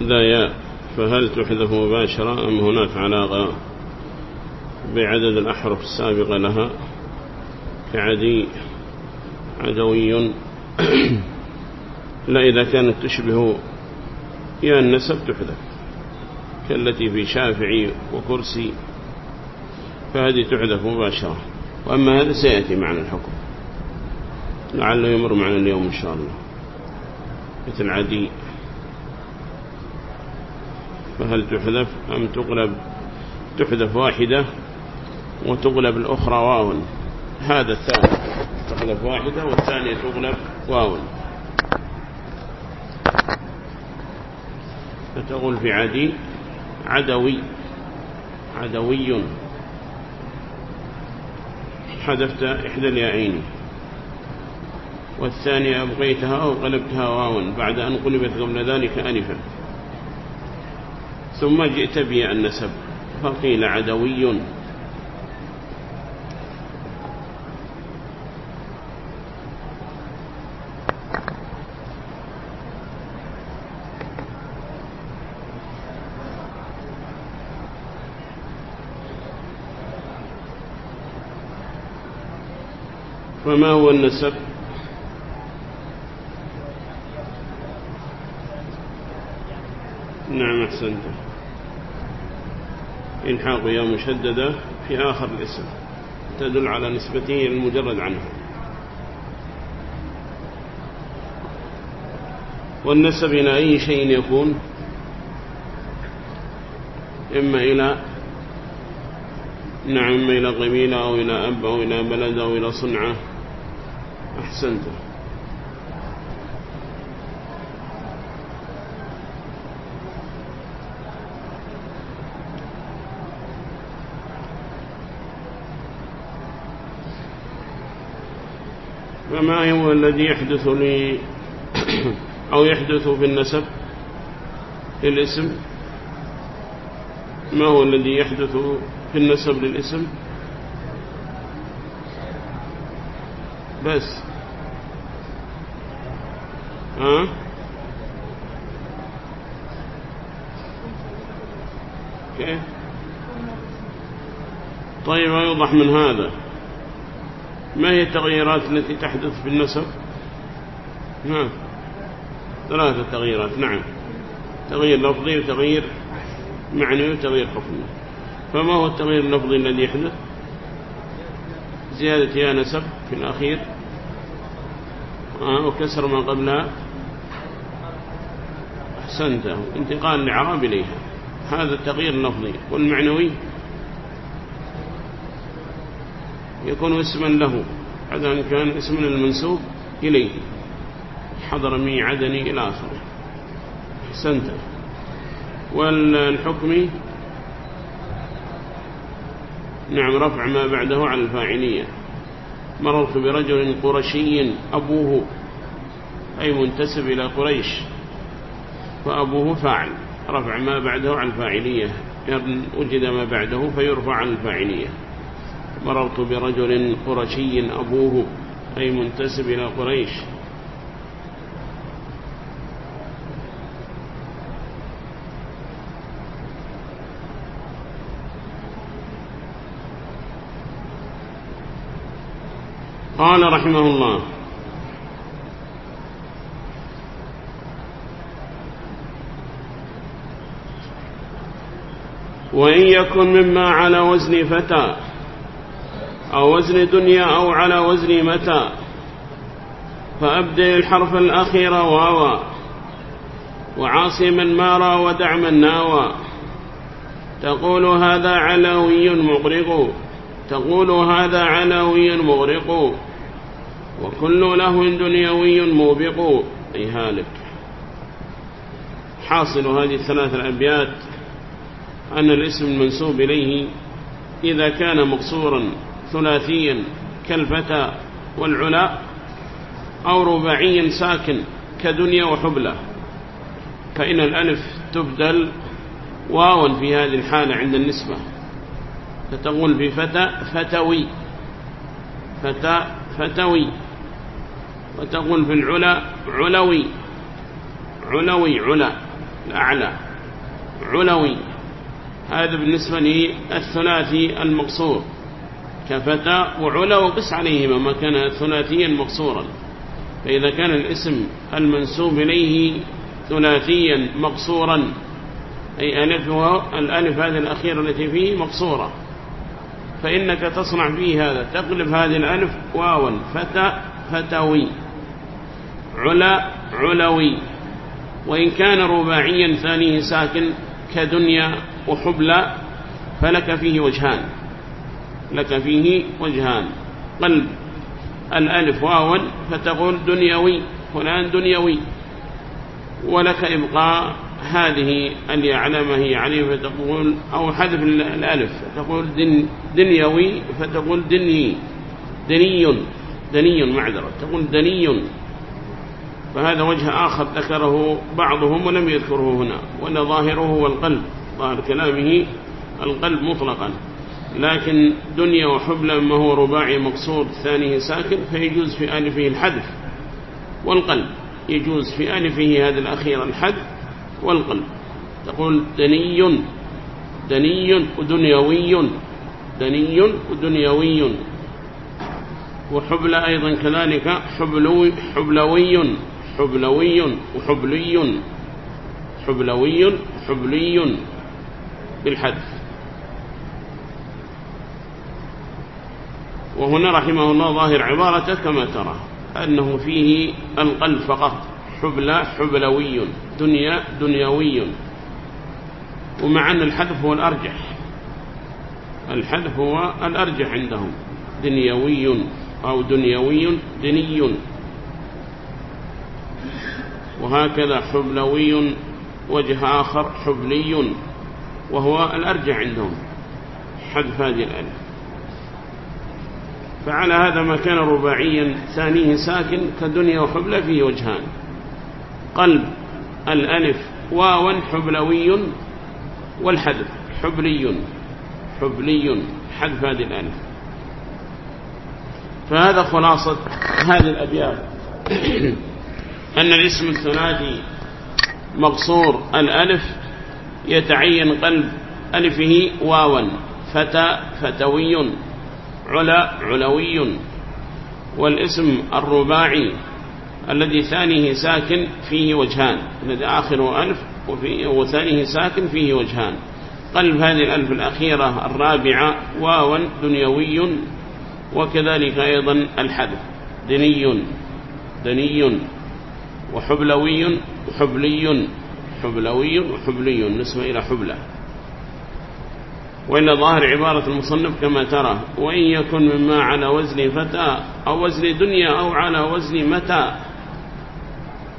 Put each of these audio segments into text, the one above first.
لا ياء فهل تحذف مباشرة أم هناك علاقة بعدد الأحرف السابقة لها؟ كعدي عدوي. لا إذا كانت تشبه يا النسب تحذف كالتي في شافعي وكرسي فهذه تحذف مباشرة. وأما هذا سيأتي معنا الحكم لعله يمر معنا اليوم إن شاء الله. مثل عدي. فهل تحذف أم تقلب؟ تحذف واحدة وتقلب الأخرى واو. هذا الثاني. تقلب واحدة والثانية تقلب واو. فتقول في عدي عدوي. عدوي. حذفت إحدى اليائين. والثانية أبقيتها أو قلبتها واوا بعد أن قلبت قبل ذلك ألفا. ثم جئت بي النسب فقيل عدوي. فما هو النسب نعم أحسنت إلحاق يا مشددة في آخر الاسم. تدل على نسبته المجرد عنه والنسب إلى أي شيء يكون. إما إلى نعم إلى قبيلة أو إلى أب أو إلى بلد أو إلى صنعة. أحسنت. فما هو الذي يحدث لي أو يحدث في النسب للاسم ما هو الذي يحدث في النسب للاسم؟ بس. ها؟ كيف؟ طيب يوضح من هذا. ما هي التغييرات التي تحدث في النسب؟ ها ثلاثة تغييرات نعم. تغيير لفظي وتغيير معنوي وتغيير حكمي. فما هو التغيير اللفظي الذي يحدث؟ زيادة يا نسب في الأخير. آه وكسر ما قبلها. أحسنت انتقال العرب إليها. هذا التغيير اللفظي. والمعنوي؟ يكون اسما له هذا أن كان اسما المنسوب إليه. حضر مي عدني إلى آخره. أحسنت. والحكم؟ نعم رفع ما بعده على الفاعلية. مررت برجل قرشي أبوه أي منتسب إلى قريش. فأبوه فاعل. رفع ما بعده على الفاعلية. وجد ما بعده فيرفع على الفاعلية. مررت برجل قرشي أبوه أي منتسب إلى قريش. قال رحمه الله وإن يكن مما على وزن فتى أو وزن دنيا أو على وزن متى. فأبدل الحرف الأخير واوا. وعاصما مارا ودعما ناوى. تقول هذا علوي مغرق. تقول هذا علوي مغرق. وكل لهو دنيوي موبق. أي هالك. حاصل هذه الثلاث الأبيات. أن الاسم المنسوب إليه إذا كان مقصورا. ثلاثيا كالفتى والعلا أو رباعيا ساكن كدنيا وحبلة. فإن الألف تبدل واوا في هذه الحالة عند النسبة. فتقول في فتى فتوي فتى فتوي. وتقول في العلا علوي علوي علا الأعلى علوي. هذا بالنسبة للثلاثي المقصور. كفتى وعلا وقس عليهما ما كان ثلاثيا مقصورا. فإذا كان الاسم المنسوب إليه ثلاثيا مقصورا أي ألف الألف هذه الأخيرة التي فيه مقصورة. فإنك تصنع فيه هذا تقلب هذه الألف واوا فتى فتوي. علا علوي. وإن كان رباعيا ثانية ساكن كدنيا وحبلى فلك فيه وجهان. لك فيه وجهان. قلب الألف واوا فتقول دنيوي فلان دنيوي. ولك إبقاء هذه اليعلم هي عليه فتقول أو حذف الألف فتقول دن دنيوي فتقول دني. دني دني معذرة تقول دني. فهذا وجه آخر ذكره بعضهم ولم يذكره هنا وأن ظاهره هو القلب. ظاهر كلامه القلب مطلقا. لكن دنيا وحبلى ما هو رباعي مقصود ثانية ساكن فيجوز في ألفه الحذف والقلب. يجوز في ألفه هذا الأخير الحذف والقلب. تقول دني دني ودنيوي دني ودنيوي. وحبلى أيضا كذلك حبلوي حبلوي حبلوي وحبلي. حبلوي حبلي بالحذف. وهنا رحمه الله ظاهر عبارته كما ترى أنه فيه القلب فقط حبلى حبلوي دنيا دنيوي. ومع أن الحذف هو الأرجح. الحذف هو الأرجح عندهم دنيوي أو دنيوي دني. وهكذا حبلوي وجه آخر حبلي وهو الأرجح عندهم. حذف هذه الألف فعلى هذا ما كان رباعيا ثانية ساكن كدنيا وحبلى فيه وجهان. قلب الألف واوا حبلوي والحذف حبلي حبلي حذف هذه الألف. فهذا خلاصة هذه الأبيات. أن الاسم الثلاثي مقصور الألف يتعين قلب ألفه واوا فتى فتوي. علا علوي والاسم الرباعي الذي ثانية ساكن فيه وجهان الذي آخره ألف وثانيه ساكن فيه وجهان. قلب هذه الألف الأخيرة الرابعة واوا دنيوي وكذلك أيضا الحذف دني دني وحبلوي وحبلي حبلوي وحبلي نسبة إلى حبلة. وإن ظاهر عبارة المصنف كما ترى وإن يكن مما على وزن فتى أو وزن دنيا أو على وزن متى.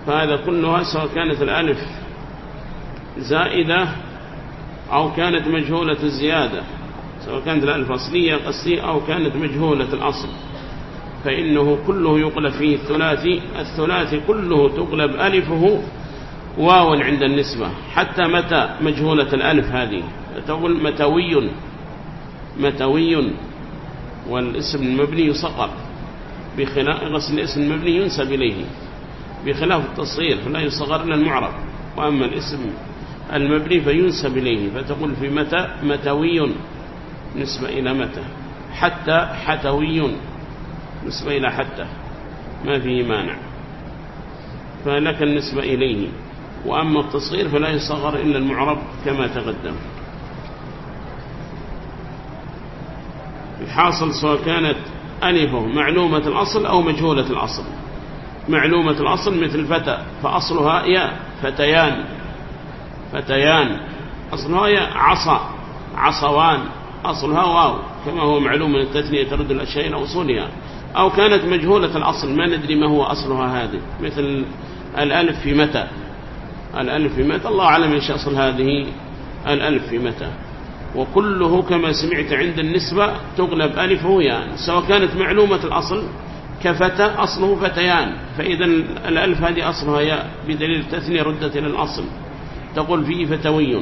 فهذا كلها سواء كانت الألف زائدة أو كانت مجهولة الزيادة. سواء كانت الألف أصلية قصية أو كانت مجهولة الأصل. فإنه كله يقلب فيه الثلاثي الثلاثي كله تقلب ألفه واو عند النسبة حتى متى مجهولة الألف هذه. تقول متوي. متوي. والاسم المبني يصقر بخلاف غسل الاسم المبني ينسب إليه. بخلاف التصغير فلا يصغر إلا المعرب. وأما الاسم المبني فينسب إليه. فتقول في متى؟ متوي. نسبة إلى متى؟ حتى حتوي. نسبة إلى حتى. ما فيه مانع. فلك النسبة إليه. وأما التصغير فلا يصغر إلا المعرب كما تقدم. الحاصل سواء كانت ألفه معلومة الأصل أو مجهولة الأصل. معلومة الأصل مثل فتى فأصلها يا فتيان. فتيان أصلها يا عصا عصوان. أصلها واو كما هو معلوم من التثنية ترد الأشياء إلى أصولها أو كانت مجهولة الأصل ما ندري ما هو أصلها هذه. مثل الألف في متى. الألف في متى الله أعلم إيش أصل هذه. الألف في متى. وكله كما سمعت عند النسبة تغلب ألفه يان سواء كانت معلومة الأصل كفتى أصله فتيان فإذا الألف هذه أصلها ياء بدليل التثنية ردت إلى الأصل تقول فيه فتوي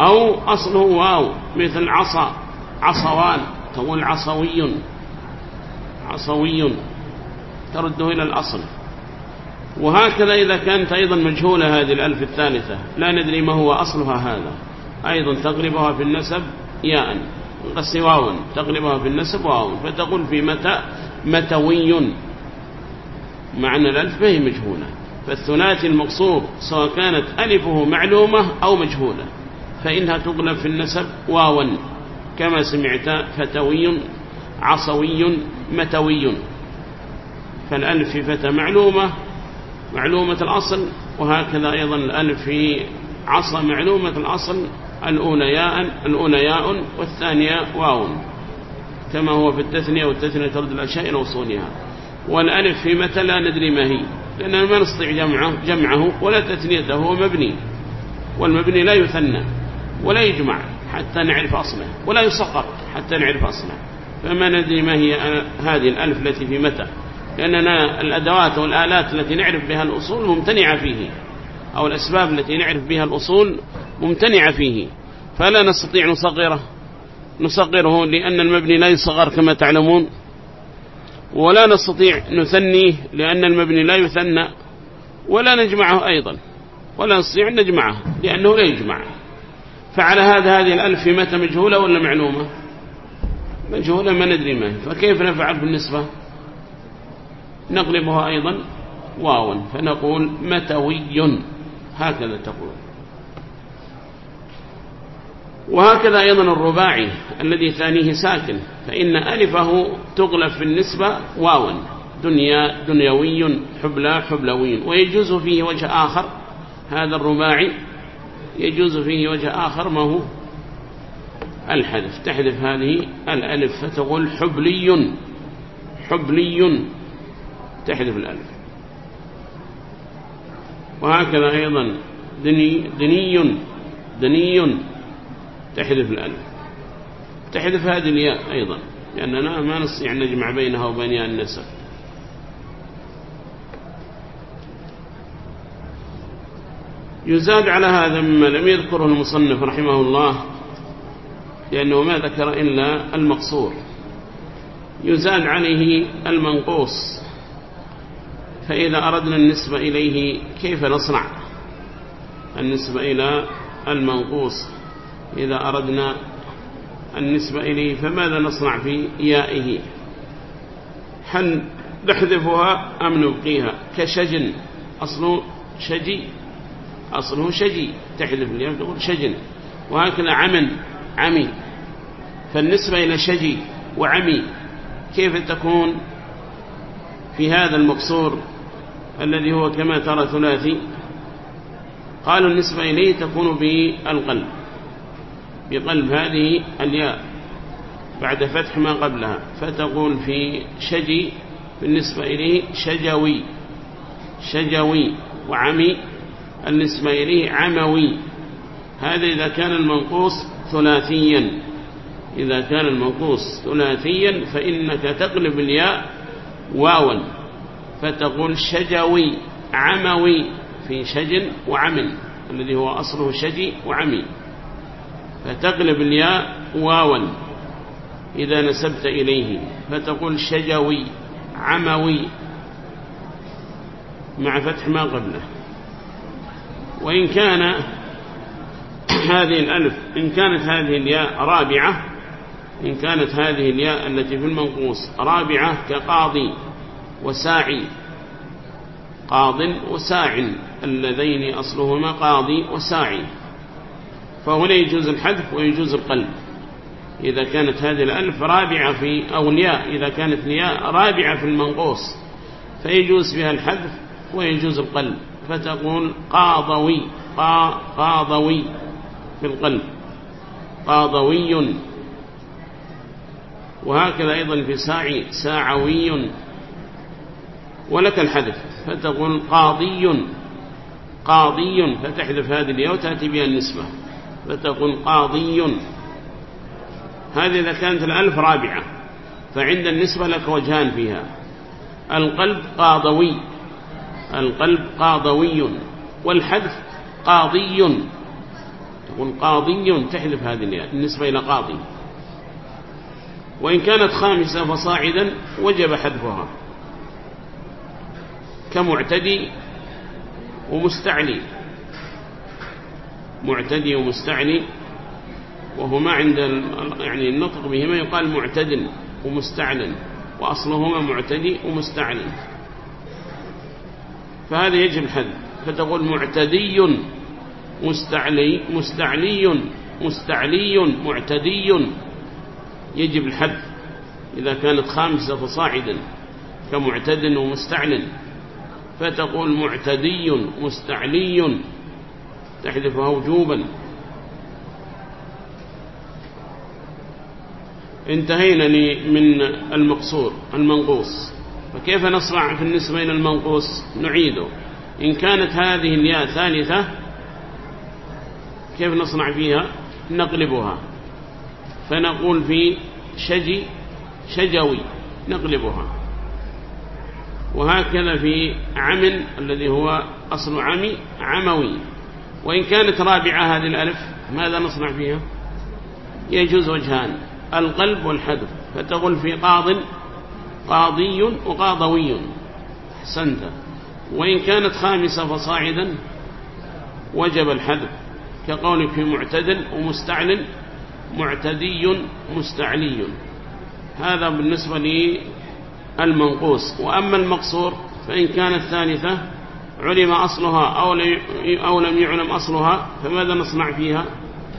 أو أصله واو مثل عصا عصوان تقول عصوي عصوي ترده إلى الأصل. وهكذا إذا كانت أيضا مجهولة هذه الألف الثالثة لا ندري ما هو أصلها هذا. أيضا تقلبها في النسب ياء. قص واو. تقلبها في النسب واو. فتقول في متى؟ متوي. معنى الألف هي مجهولة. فالثلاثي المقصور سواء كانت ألفه معلومة أو مجهولة. فإنها تقلب في النسب واوا كما سمعت فتوي عصوي متوي. فالألف في فتى معلومة معلومة الأصل وهكذا أيضا الألف في عصا معلومة الأصل الأولى ياء الأولى ياء والثانية واو. كما هو في التثنية والتثنية ترد الأشياء إلى وصولها والألف في متى لا ندري ما هي. لأننا ما نستطيع جمعه, جمعه ولا تثنيته هو مبني. والمبني لا يثنى ولا يجمع حتى نعرف أصله ولا يسقط حتى نعرف أصله. فما ندري ما هي هذه الألف التي في متى. لأننا الأدوات والآلات التي نعرف بها الأصول ممتنعة فيه. أو الأسباب التي نعرف بها الأصول ممتنعة فيه. فلا نستطيع نصغره. نصغره لأن المبني لا يصغر كما تعلمون. ولا نستطيع نثنيه لأن المبني لا يثنى. ولا نجمعه أيضا. ولا نستطيع أن نجمعه لأنه لا يجمع. فعلى هذا هذه الألف في متى مجهولة ولا معلومة؟ مجهولة ما ندري ما فكيف نفعل بالنسبة؟ نقلبها أيضا واوا فنقول متوي. هكذا تقول. وهكذا أيضا الرباعي الذي ثانية ساكن فإن ألفه تغلف في النسبة واوا دنيا دنيوي حبلى حبلوي ويجوز فيه وجه آخر. هذا الرباعي يجوز فيه وجه آخر ما هو؟ الحذف. تحذف هذه الألف فتقول حبلي حبلي تحذف الألف. وهكذا أيضا دني دني دني تحذف الألف. تحذف هذه الياء أيضا لأننا ما نستطيع أن نجمع بينها وبين ياء النسب. يزاد على هذا مما لم يذكره المصنف رحمه الله لأنه ما ذكر إلا المقصور. يزاد عليه المنقوص. فإذا أردنا النسبة إليه كيف نصنع النسبة إلى المنقوص؟ إذا أردنا النسبة إليه فماذا نصنع في يائه؟ هل نحذفها أم نبقيها؟ كشجن أصله شجي أصله شجي تحذف اليوم تقول شجن وهكذا عمن عمي. فالنسبة إلى شجي وعمي كيف تكون؟ في هذا المقصور الذي هو كما ترى ثلاثي قالوا النسبة إليه تكون بالقلب بقلب هذه الياء بعد فتح ما قبلها فتقول في شجي بالنسبة إليه شجوي شجوي وعمي النسبة إليه عموي هذا إذا كان المنقوص ثلاثيا إذا كان المنقوص ثلاثيا فإنك تقلب الياء واوا. فتقول شجوي عموي في شجن وعمل الذي هو أصله شجي وعمي. فتقلب الياء واوا إذا نسبت إليه. فتقول شجوي عموي مع فتح ما قبله. وإن كان هذه الألف إن كانت هذه الياء رابعة إن كانت هذه الياء التي في المنقوص رابعة كقاضي. وساعي قاض وساع اللذين أصلهما قاضي وساعي. فهنا يجوز الحذف ويجوز القلب. إذا كانت هذه الألف رابعة في أولياء إذا كانت الياء رابعة في المنقوص فيجوز فيها الحذف ويجوز القلب. فتقول قاضوي قا قاضوي بالقلب قاضوي. وهكذا أيضا في ساعي ساعوي. ولك الحذف فتقول قاضي قاضي فتحذف هذه الياء وتأتي بها النسبة فتقول قاضي. هذه إذا كانت الألف رابعة فعند النسبة لك وجهان فيها القلب قاضوي القلب قاضوي والحذف قاضي. تقول قاضي تحذف هذه الياء النسبة إلى قاضي. وإن كانت خامسة فصاعدا وجب حذفها. كمعتدي ومستعلي معتدي ومستعلي وهما عند يعني النطق بهما يقال معتد ومستعلن وأصلهما معتدي ومستعلن فهذا يجب الحذف. فتقول معتدي مستعلي مستعلي مستعلي معتدي. يجب الحذف إذا كانت خامسة فصاعدا كمعتد ومستعلن فتقول معتدي مستعلي تحذفها وجوبا. انتهينا من المقصور المنقوص. فكيف نصنع في النسبة إلى المنقوص؟ نعيده. إن كانت هذه الياء ثالثة كيف نصنع فيها؟ نقلبها. فنقول في شجي شجوي نقلبها. وهكذا في عمن الذي هو أصل عمي عموي. وإن كانت رابعة هذه الألف ماذا نصنع فيها؟ يجوز وجهان القلب والحذف فتقول في قاض قاضي وقاضوي. حسنت وإن كانت خامسة فصاعدا وجب الحذف. كقولك في معتدل ومستعلن معتدي مستعلي. هذا بالنسبة للمنقوص وأما المقصور فإن كانت ثالثة علم أصلها أو لم يعلم أصلها فماذا نصنع فيها؟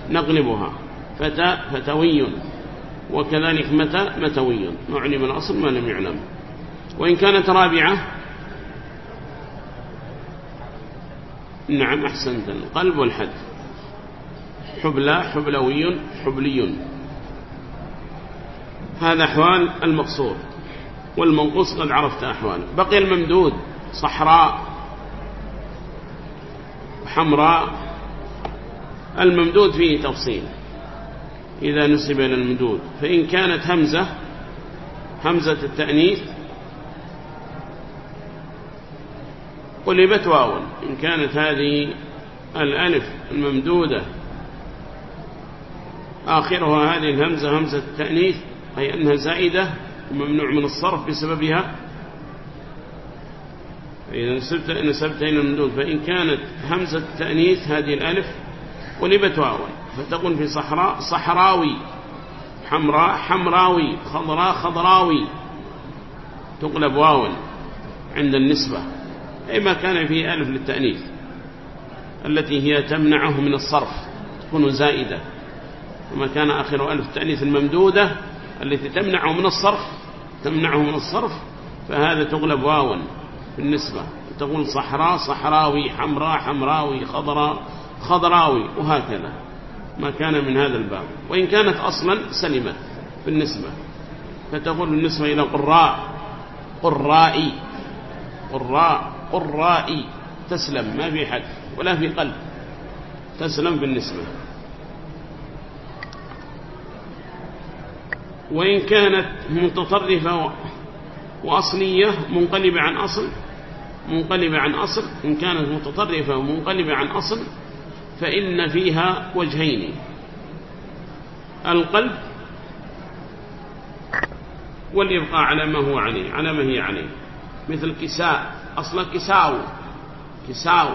نقلبها فتى فتوي. وكذلك متى؟ متوي. معلم الأصل ما لم يعلم. وإن كانت رابعة نعم أحسنت. القلب والحد. حبلى حبلوي حبلي. هذا أحوال المقصور. والمنقوص قد عرفت أحواله. بقي الممدود صحراء حمراء الممدود فيه تفصيل. إذا نسب إلى الممدود. فإن كانت همزة همزة التأنيث قلبت واوا إن كانت هذه الألف الممدودة آخرها هذه الهمزة همزة التأنيث أي أنها زائدة وممنوع من الصرف بسببها؟ فإذا نسبت, نسبت إلى الممدود فإن كانت همزة التأنيث هذه الألف قلبت واوا فتقول في صحراء صحراوي حمراء حمراوي خضراء خضراوي تقلب واوا عند النسبة. أي ما كان فيه ألف للتأنيث التي هي تمنعه من الصرف تكون زائدة. وما كان آخر ألف التأنيث الممدودة التي تمنعه من الصرف تمنعه من الصرف فهذا تغلب واوا بالنسبة. تقول صحراء صحراوي حمراء حمراوي خضراء خضراوي وهكذا. ما كان من هذا الباب. وإن كانت أصلا سلمت بالنسبة. فتقول بالنسبة إلى قراء. قرائي قراء قرائي تسلم. ما في حد ولا في قلب. تسلم بالنسبة. وإن كانت متطرفة وأصلية منقلبة عن أصل منقلبة عن أصل. إن كانت متطرفة ومنقلبة عن أصل فإن فيها وجهين. القلب والإبقاء على ما هو عليه على ما هي عليه. مثل كساء أصلا كساو كساو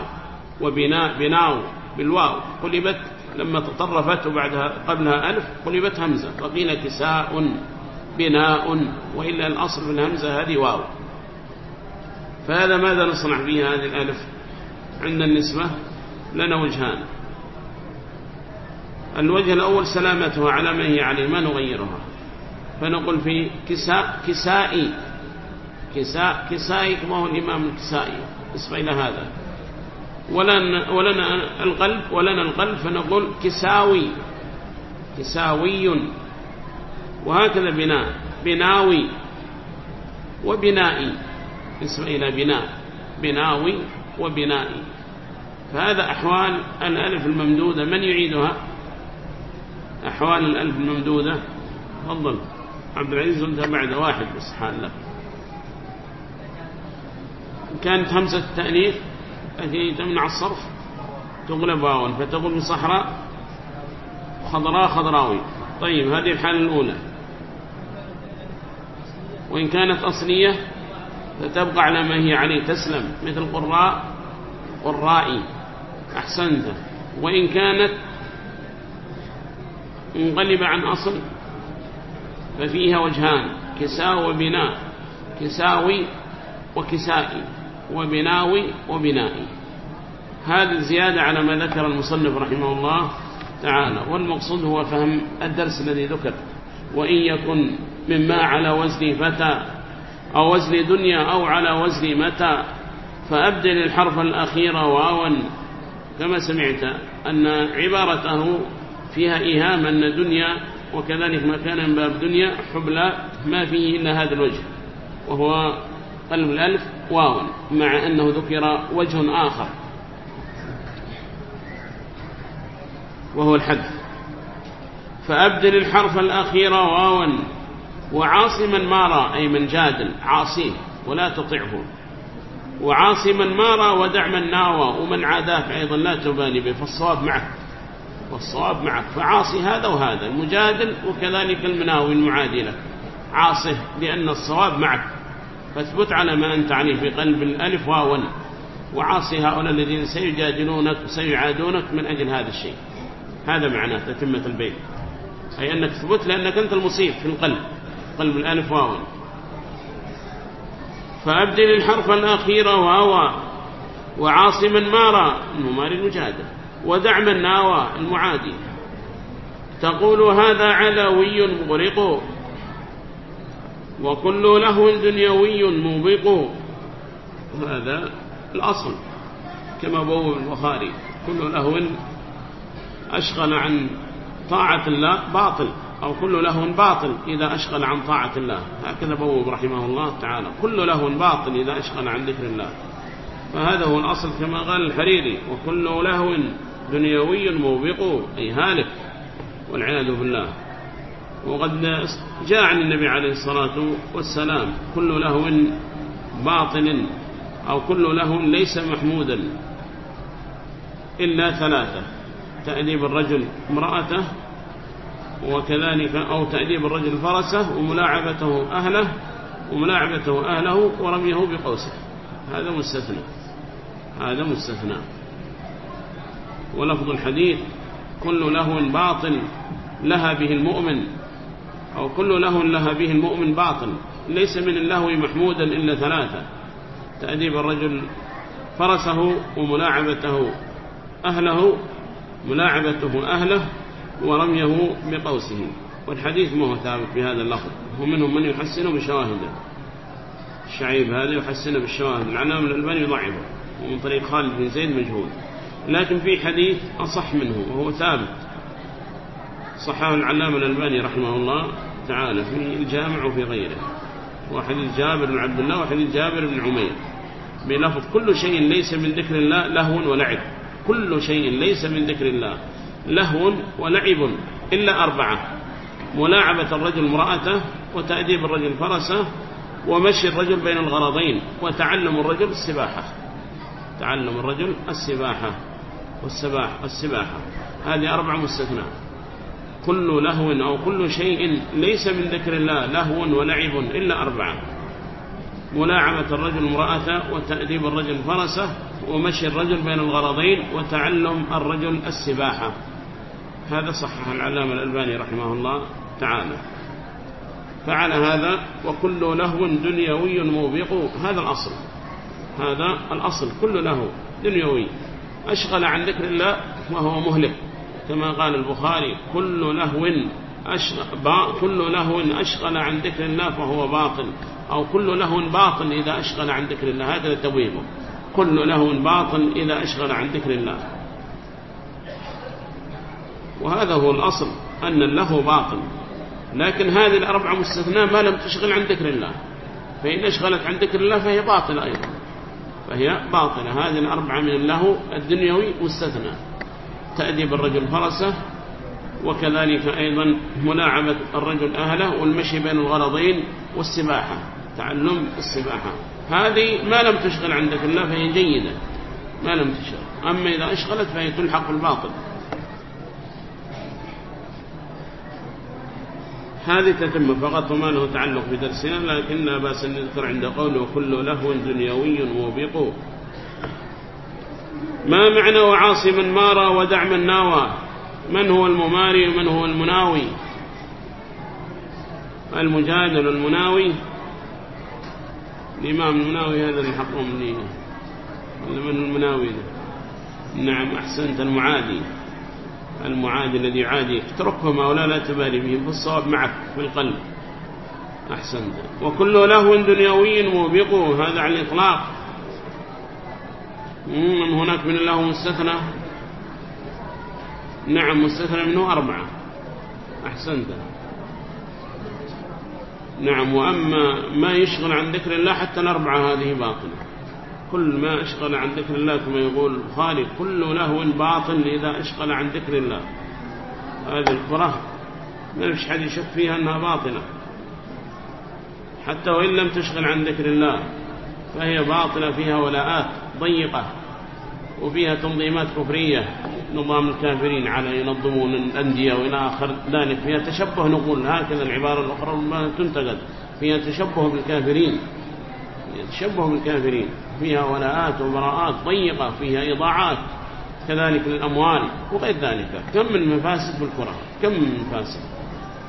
وبناء بناو بالواو. قلبت لما تطرفت وبعدها قبلها ألف قلبت همزة وقيل كساء بناء وإلا الأصل في الهمزة هذه واو. فهذا ماذا نصنع به هذه الألف؟ عند النسبة لنا وجهان. الوجه الأول سلامتها على ما هي عليه ما نغيرها. فنقول في كساء كسائي. كساء كسائي كما هو الإمام الكسائي؟ اسمع إلى هذا. ولنا, ولنا القلب ولنا القلب فنقول كساوي كساوي. وهكذا بناء بناوي وبنائي. اسم إلى بناء بناوي وبنائي. فهذا أحوال الألف الممدودة. من يعيدها؟ أحوال الألف الممدودة. تفضل. عبد العزيز أنت بعد واحد بس حال لك كانت همزة التأنيث التي تمنع الصرف. تغلب واوا فتقول صحراء خضراء خضراوي. طيب هذه الحالة الأولى. وإن كانت أصلية فتبقى على ما هي عليه. تسلم مثل قراء والرائي أحسنت. وإن كانت منقلبة عن أصل ففيها وجهان كساء وبناء كساوي وكسائي. وبناوي وبنائي. هذه زيادة على ما ذكر المصنف رحمه الله تعالى والمقصود هو فهم الدرس الذي ذكر. وإن يكن مما على وزن فتى أو وزن دنيا أو على وزن متى فأبدل الحرف الأخير واوا. كما سمعت أن عبارته فيها إيهام أن دنيا وكذلك ما كان من باب دنيا حبلى ما فيه إلا هذا الوجه وهو قلب الألف واو مع أنه ذكر وجه آخر. وهو الحذف. فأبدل الحرف الأخير واوا وعاصما مارا أي من جادل عاصيه ولا تطعه. وعاصما مارا ودع من ناوى ومن عاداك أيضا لا تبالي به فالصواب معك والصواب معك فعاصي هذا وهذا المجادل وكذلك المناوي المعادي لك عاصه لأن الصواب معك فاثبت على ما أنت عليه في قلب الألف واوا وعاصي هؤلاء الذين سيجادلونك وسيعادونك من أجل هذا الشيء. هذا معناه تتمة البيت أي أنك تثبت لأنك أنت المصيب في القلب قلب الألف واوا فأبدل الحرف الأخير واوا وعاصما مارا المماري المجادل ودع من ناوى المعادي. تقول هذا علوي مغرق وكل لهو دنيوي موبق. هذا الأصل. كما بوب البخاري كل لهو أشغل عن طاعة الله باطل أو كل لهو باطل إذا أشغل عن طاعة الله. هكذا بوب رحمه الله تعالى. كل لهو باطل إذا أشغل عن ذكر الله. فهذا هو الأصل كما قال الحريري. وكل لهو دنيوي موبق أي هالك. والعياذ بالله. وقد جاء عن النبي عليه الصلاة والسلام كل لهو باطل أو كل لهو ليس محمودا إلا ثلاثة تأديب الرجل امرأته وكذلك أو تأديب الرجل فرسه وملاعبته أهله وملاعبته أهله ورميه بقوسه. هذا مستثنى هذا مستثنى. ولفظ الحديث كل لهو باطل لها به المؤمن أو كل لهو لها به المؤمن باطل. ليس من اللهو محمودا إلا ثلاثة. تأديب الرجل فرسه وملاعبته أهله ملاعبته أهله ورميه بقوسه. والحديث ما هو ثابت بهذا اللفظ. ومنهم من يحسنه بشواهده. الشعيب هذا يحسنه بالشواهد. العلام الألباني يضعفه ومن طريق خالد بن زيد مجهول. لكن في حديث أصح منه وهو ثابت. صحاه العلام الألباني رحمه الله تعالى في الجامع وفي غيره. وحديث جابر بن عبد الله وحديث جابر بن عمير. بلفظ كل شيء ليس من ذكر الله لهو ولعب. كل شيء ليس من ذكر الله لهو ولعب إلا أربعة ملاعبة الرجل امرأته وتأديب الرجل فرسه ومشي الرجل بين الغرضين وتعلم الرجل السباحة. تعلم الرجل السباحة والسباح السباحة. هذه أربع مستثناء كل لهو أو كل شيء ليس من ذكر الله لهو ولعب إلا أربعة. ملاعبة الرجل امرأته وتأديب الرجل فرسه ومشي الرجل بين الغرضين وتعلم الرجل السباحة. هذا صحح العلامة الألباني رحمه الله تعالى. فعلى هذا وكل لهو دنيوي موبق. هذا الأصل. هذا الأصل. كل له دنيوي. أشغل عن ذكر الله وهو مهلك. كما قال البخاري كل لهو كل لهو أشغل عن ذكر الله فهو باطل أو كل لهو باطل إذا أشغل عن ذكر الله. هذا التبويبه كل لهو باطل إذا أشغل عن ذكر الله. وهذا هو الأصل أن اللهو باطل. لكن هذه الأربعة مستثناء ما لم تشغل عن ذكر الله. فإن أشغلت عن ذكر الله فهي باطلة أيضا. فهي باطلة. هذه الأربعة من اللهو الدنيوي مستثنى. تأديب الرجل فرسه وكذلك أيضا ملاعبة الرجل أهله والمشي بين الغرضين والسباحة تعلم السباحة. هذه ما لم تشغل عندك الله فهي جيدة ما لم تشغل. أما إذا أشغلت فهي تلحق الباطل. هذه تتم فقط وما له تعلق بدرسنا لكن بأس أن نذكر عند قوله كل لهو دنيوي موبق ما معنى وعاصي من مارى ودع من ناوى؟ من هو المماري ومن هو المناوي؟ المجادل المناوي الإمام المناوي هذا اللي حقهم لي من المناوي نعم أحسنت. المعادي. المعادي الذي يعاديك اتركهم أولا لا تبالي بهم. بالصواب معك في القلب أحسنت. وكل لهو دنيوي موبقه هذا على الإطلاق. من هناك من الله مستثنى. نعم مستثنى منه أربعة. أحسنت. نعم وأما ما يشغل عن ذكر الله حتى الأربعة هذه باطلة. كل ما أشغل عن ذكر الله كما يقول خالد كل لهو باطل إذا أشغل عن ذكر الله. هذه الكرة ما فيش حد يشك فيها أنها باطلة. حتى وإن لم تشغل عن ذكر الله فهي باطلة فيها ولاءات ضيقة وفيها تنظيمات كفرية نظام الكافرين على ينظمون الأندية وإلى آخر ذلك. فيها تشبه نقول هكذا العبارة الأخرى ما تنتقد. فيها تشبه بالكافرين تشبه بالكافرين. فيها ولاءات وبراءات ضيقة فيها إضاعات كذلك للأموال وغير ذلك. كم من مفاسد بالكرة كم من مفاسد؟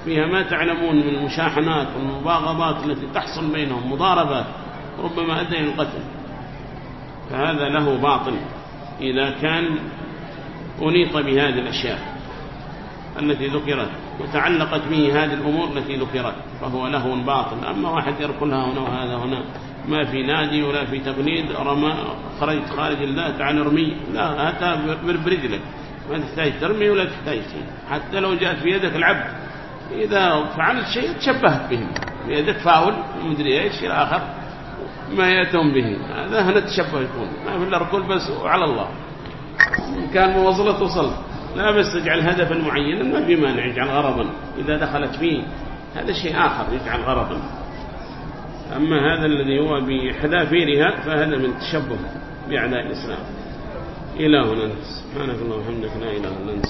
فيها ما تعلمون من المشاحنات والمباغضات التي تحصل بينهم مضاربات ربما أدى القتل. فهذا له باطل إذا كان أنيط بهذه الأشياء التي ذكرت وتعلقت به هذه الأمور التي ذكرت فهو له باطل. أما واحد يركلها هنا وهذا هنا ما في نادي ولا في تقليد رمى خرجت خارج الله تعال ارمي. لا هاتها برجلك. ما تحتاج ترمي ولا تحتاج شيء. حتى لو جاءت في يدك العبد. إذا فعلت شيء تشبهت بهم بيدك فاول مدري إيش إلى آخر. ما يأتون به. هذا هنا التشبه يكون. ما في إلا بس وعلى الله. إن كان موصلة وصل لا بس تجعل هدفا معينا ما في مانع يجعل غرضا. إذا دخلت فيه هذا شيء آخر يجعل غرضا. أما هذا الذي هو بحذافيرها فهذا من تشبه بأعداء الإسلام. إلى هنا. سبحانك اللهم وبحمدك. لا إله إلا أنت